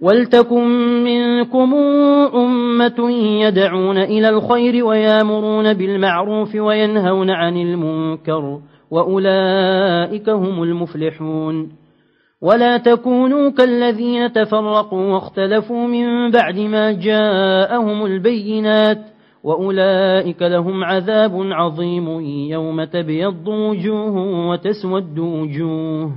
ولتكن منكم أمة يدعون إلى الخير ويامرون بالمعروف وينهون عن المنكر وأولئك هم المفلحون. ولا تكونوا كالذين تفرقوا واختلفوا من بعد ما جاءهم البينات وأولئك لهم عذاب عظيم يوم تبيض وجوه وتسود وجوه.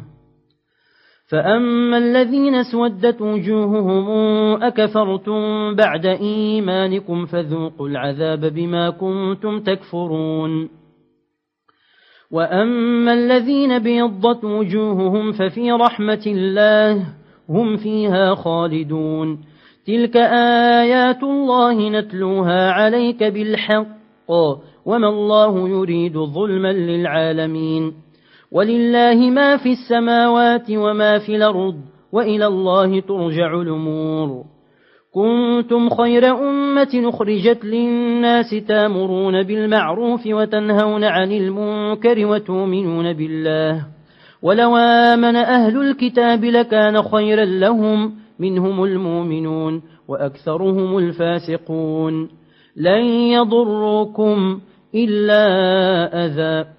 فأما الذين اسودت وجوههم أكفرتم بعد إيمانكم فذوقوا العذاب بما كنتم تكفرون وأما الذين بيضت وجوههم ففي رحمة الله هم فيها خالدون تلك آيات الله نتلوها عليك بالحق وما الله يريد ظلما للعالمين ولله ما في السماوات وما في الأرض وإلى الله ترجع الأمور. كنتم خير أمة نخرجت للناس تامرون بالمعروف وتنهون عن المنكر وتؤمنون بالله. ولو آمن أهل الكتاب لكان خيرا لهم منهم المؤمنون وأكثرهم الفاسقون. لن يضروكم إلا أذى.